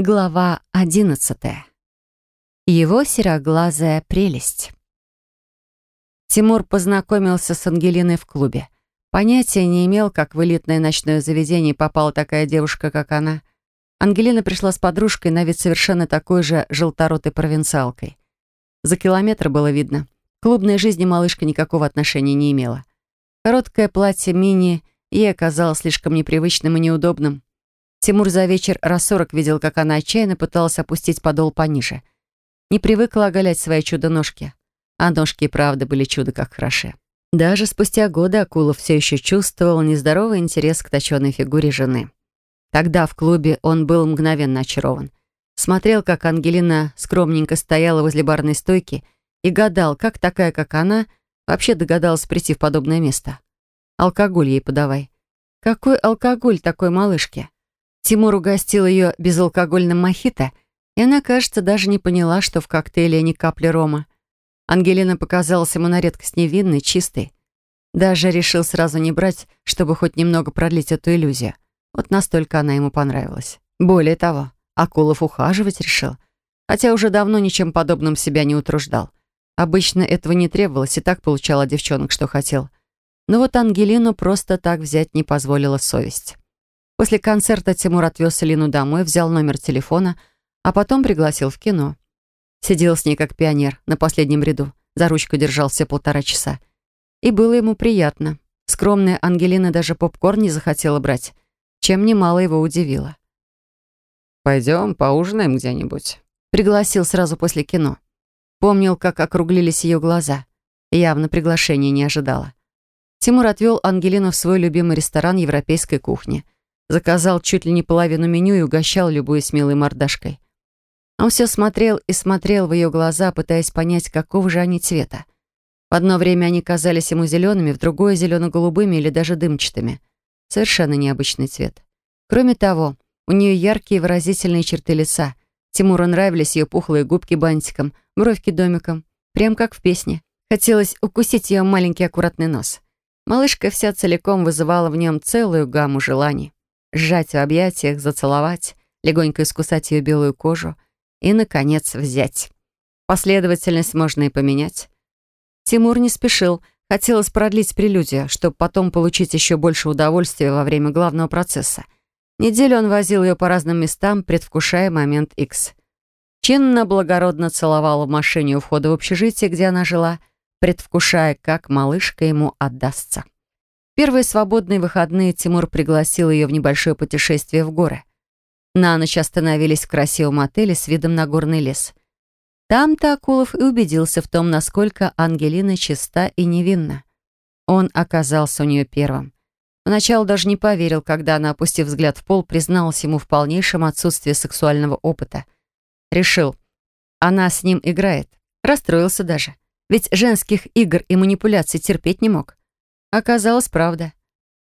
Глава одиннадцатая. Его сероглазая прелесть. Тимур познакомился с Ангелиной в клубе. Понятия не имел, как в элитное ночное заведение попала такая девушка, как она. Ангелина пришла с подружкой на вид совершенно такой же желторотой провинциалкой. За километр было видно. К клубной жизни малышка никакого отношения не имела. Короткое платье мини ей оказалось слишком непривычным и неудобным. Тимур за вечер раз сорок видел, как она отчаянно пыталась опустить подол пониже. Не привыкла оголять свои чудо-ножки. А ножки и правда были чудо как хороши. Даже спустя годы Акулов все еще чувствовал нездоровый интерес к точенной фигуре жены. Тогда в клубе он был мгновенно очарован. Смотрел, как Ангелина скромненько стояла возле барной стойки и гадал, как такая, как она, вообще догадалась прийти в подобное место. Алкоголь ей подавай. Какой алкоголь такой малышке? Тимур угостил ее безалкогольным мохито, и она, кажется, даже не поняла, что в коктейле ни капли рома. Ангелина показалась ему на редкость невинной, чистой. Даже решил сразу не брать, чтобы хоть немного продлить эту иллюзию. Вот настолько она ему понравилась. Более того, Акулов ухаживать решил, хотя уже давно ничем подобным себя не утруждал. Обычно этого не требовалось, и так получала девчонок, что хотел. Но вот Ангелину просто так взять не позволила совесть. После концерта Тимур отвез Лину домой, взял номер телефона, а потом пригласил в кино. Сидел с ней как пионер на последнем ряду, за ручку держал все полтора часа. И было ему приятно. Скромная Ангелина даже попкорн не захотела брать, чем немало его удивило. «Пойдем поужинаем где-нибудь», — пригласил сразу после кино. Помнил, как округлились ее глаза. Явно приглашения не ожидала. Тимур отвел Ангелину в свой любимый ресторан европейской кухни — Заказал чуть ли не половину меню и угощал любую смелой мордашкой. Он все смотрел и смотрел в ее глаза, пытаясь понять, какого же они цвета. В одно время они казались ему зелеными, в другое — зелено-голубыми или даже дымчатыми. Совершенно необычный цвет. Кроме того, у нее яркие выразительные черты лица. Тимуру нравились ее пухлые губки бантиком, бровки домиком, прям как в песне. Хотелось укусить ее маленький аккуратный нос. Малышка вся целиком вызывала в нем целую гамму желаний сжать в объятиях, зацеловать, легонько искусать ее белую кожу и, наконец, взять. Последовательность можно и поменять. Тимур не спешил, хотелось продлить прелюдию, чтобы потом получить еще больше удовольствия во время главного процесса. Неделю он возил ее по разным местам, предвкушая момент X. Чинно, благородно целовал в машине у входа в общежитие, где она жила, предвкушая, как малышка ему отдастся первые свободные выходные Тимур пригласил ее в небольшое путешествие в горы. На ночь остановились в красивом отеле с видом на горный лес. Там-то Акулов и убедился в том, насколько Ангелина чиста и невинна. Он оказался у нее первым. Поначалу даже не поверил, когда она, опустив взгляд в пол, призналась ему в полнейшем отсутствии сексуального опыта. Решил, она с ним играет. Расстроился даже. Ведь женских игр и манипуляций терпеть не мог. Оказалось, правда.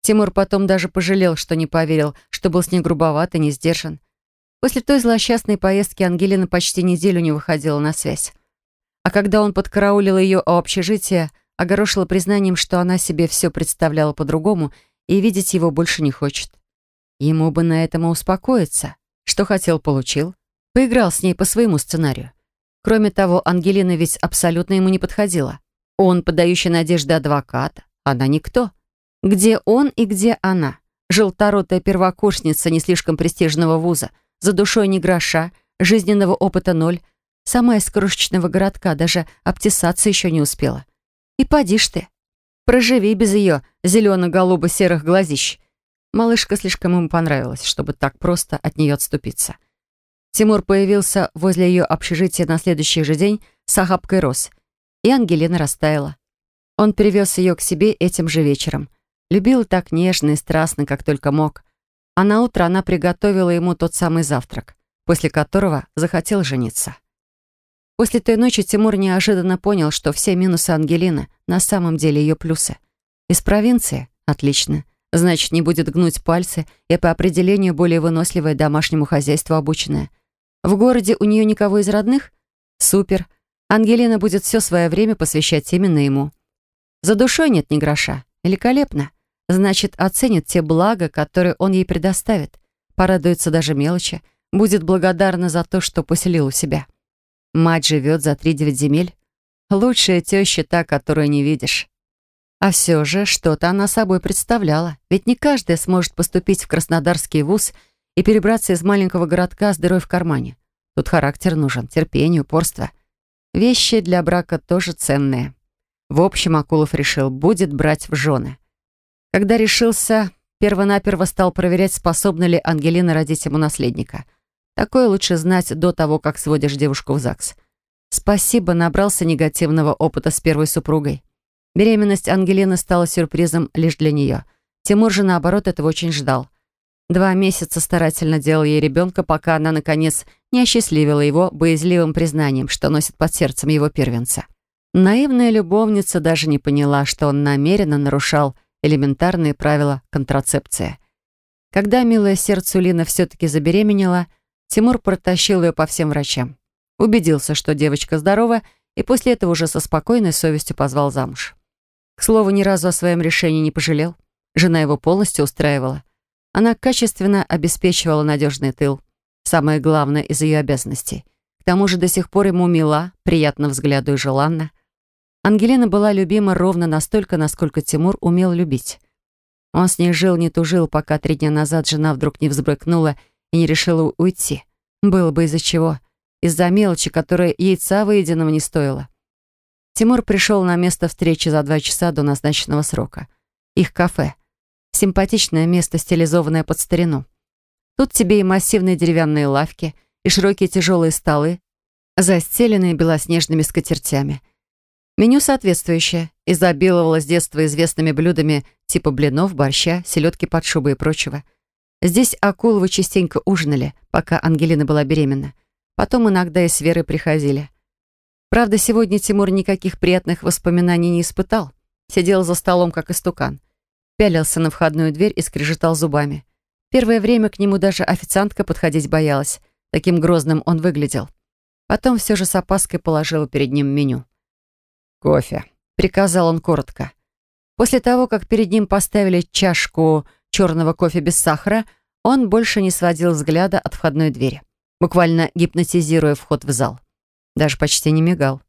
Тимур потом даже пожалел, что не поверил, что был с ней грубоват и не сдержан. После той злосчастной поездки Ангелина почти неделю не выходила на связь. А когда он подкараулил ее у общежития, огорошила признанием, что она себе все представляла по-другому и видеть его больше не хочет. Ему бы на этом успокоиться. Что хотел, получил. Поиграл с ней по своему сценарию. Кроме того, Ангелина ведь абсолютно ему не подходила. Он, подающий надежды адвокат, она никто. Где он и где она? Желторотая первокурсница не слишком престижного вуза, за душой ни гроша, жизненного опыта ноль, сама из крошечного городка, даже обтесаться еще не успела. И поди ж ты. Проживи без ее зелено-голубо-серых глазищ. Малышка слишком ему понравилась, чтобы так просто от нее отступиться. Тимур появился возле ее общежития на следующий же день с охапкой роз, и Ангелина растаяла. Он привез ее к себе этим же вечером. Любил так нежно и страстно, как только мог. А на утро она приготовила ему тот самый завтрак, после которого захотел жениться. После той ночи Тимур неожиданно понял, что все минусы Ангелины на самом деле ее плюсы. Из провинции? Отлично. Значит, не будет гнуть пальцы и по определению более выносливая домашнему хозяйству обученная. В городе у нее никого из родных? Супер. Ангелина будет все свое время посвящать именно ему. За душой нет ни гроша. Великолепно. Значит, оценит те блага, которые он ей предоставит. Порадуется даже мелочи. будет благодарна за то, что поселил у себя. Мать живет за три девять земель. Лучшая теща та, которую не видишь. А все же что-то она собой представляла. Ведь не каждая сможет поступить в Краснодарский вуз и перебраться из маленького городка с дырой в кармане. Тут характер нужен, терпение, упорство. Вещи для брака тоже ценные. В общем, Акулов решил, будет брать в жены. Когда решился, первонаперво стал проверять, способна ли Ангелина родить ему наследника. Такое лучше знать до того, как сводишь девушку в ЗАГС. Спасибо, набрался негативного опыта с первой супругой. Беременность Ангелины стала сюрпризом лишь для нее. Тимур же, наоборот, этого очень ждал. Два месяца старательно делал ей ребенка, пока она, наконец, не осчастливила его боязливым признанием, что носит под сердцем его первенца. Наивная любовница даже не поняла, что он намеренно нарушал элементарные правила контрацепции. Когда милое сердце Лина все-таки забеременела, Тимур протащил ее по всем врачам. Убедился, что девочка здорова, и после этого уже со спокойной совестью позвал замуж. К слову, ни разу о своем решении не пожалел. Жена его полностью устраивала. Она качественно обеспечивала надежный тыл. Самое главное из ее обязанностей. К тому же до сих пор ему мила, приятно взгляду и желанна. Ангелина была любима ровно настолько, насколько Тимур умел любить. Он с ней жил, не тужил, пока три дня назад жена вдруг не взбрыкнула и не решила уйти. Было бы из-за чего. Из-за мелочи, которая яйца выеденного не стоила. Тимур пришел на место встречи за два часа до назначенного срока. Их кафе. Симпатичное место, стилизованное под старину. Тут тебе и массивные деревянные лавки, и широкие тяжелые столы, застеленные белоснежными скатертями. Меню соответствующее, изобиловало с детства известными блюдами типа блинов, борща, селедки под шубой и прочего. Здесь Акуловы частенько ужинали, пока Ангелина была беременна. Потом иногда и с Верой приходили. Правда, сегодня Тимур никаких приятных воспоминаний не испытал. Сидел за столом, как истукан. Пялился на входную дверь и скрежетал зубами. Первое время к нему даже официантка подходить боялась. Таким грозным он выглядел. Потом все же с опаской положила перед ним меню. «Кофе», — приказал он коротко. После того, как перед ним поставили чашку черного кофе без сахара, он больше не сводил взгляда от входной двери, буквально гипнотизируя вход в зал. Даже почти не мигал.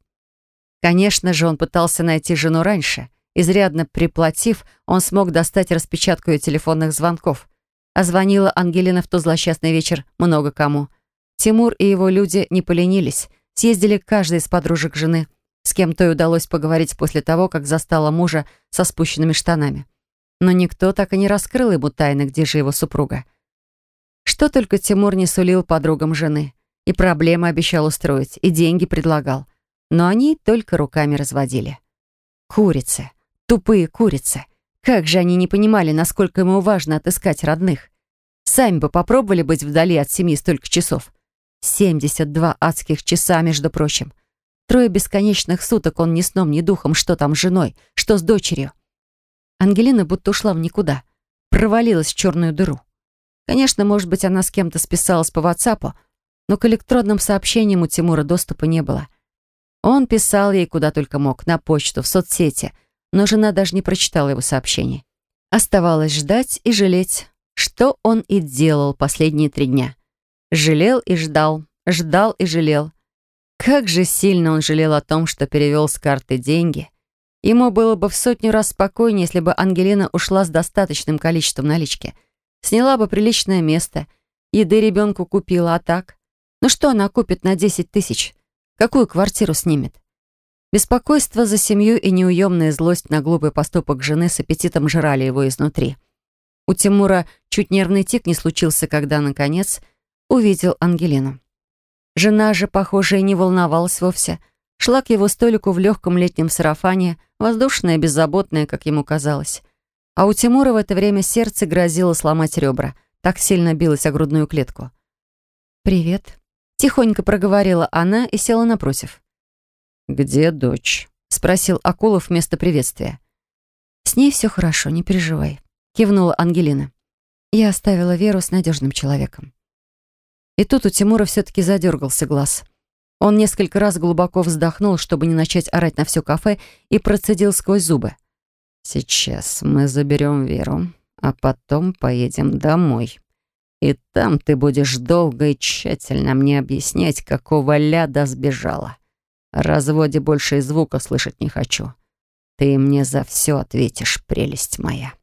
Конечно же, он пытался найти жену раньше. Изрядно приплатив, он смог достать распечатку ее телефонных звонков. А звонила Ангелина в тот злосчастный вечер много кому. Тимур и его люди не поленились. Съездили к каждой из подружек жены, с кем то и удалось поговорить после того, как застала мужа со спущенными штанами. Но никто так и не раскрыл ему тайны, где же его супруга. Что только Тимур не сулил подругам жены. И проблемы обещал устроить, и деньги предлагал. Но они только руками разводили. Курицы. Тупые курицы. Как же они не понимали, насколько ему важно отыскать родных. Сами бы попробовали быть вдали от семьи столько часов. 72 адских часа, между прочим. Трое бесконечных суток он ни сном, ни духом, что там с женой, что с дочерью. Ангелина будто ушла в никуда. Провалилась в черную дыру. Конечно, может быть, она с кем-то списалась по WhatsApp, но к электронным сообщениям у Тимура доступа не было. Он писал ей куда только мог, на почту, в соцсети — но жена даже не прочитала его сообщений. Оставалось ждать и жалеть, что он и делал последние три дня. Жалел и ждал, ждал и жалел. Как же сильно он жалел о том, что перевел с карты деньги. Ему было бы в сотню раз спокойнее, если бы Ангелина ушла с достаточным количеством налички. Сняла бы приличное место, еды ребенку купила, а так? Ну что она купит на 10 тысяч? Какую квартиру снимет? Беспокойство за семью и неуемная злость на глупый поступок жены с аппетитом жрали его изнутри. У Тимура чуть нервный тик не случился, когда, наконец, увидел Ангелину. Жена же, похоже, и не волновалась вовсе. Шла к его столику в легком летнем сарафане, воздушная, беззаботная, как ему казалось. А у Тимура в это время сердце грозило сломать ребра. Так сильно билось о грудную клетку. «Привет», — тихонько проговорила она и села напротив. «Где дочь?» — спросил Акулов вместо приветствия. «С ней все хорошо, не переживай», — кивнула Ангелина. «Я оставила Веру с надежным человеком». И тут у Тимура все-таки задергался глаз. Он несколько раз глубоко вздохнул, чтобы не начать орать на все кафе, и процедил сквозь зубы. «Сейчас мы заберем Веру, а потом поедем домой. И там ты будешь долго и тщательно мне объяснять, какого ляда сбежала. О разводе больше и звука слышать не хочу. Ты мне за все ответишь, прелесть моя.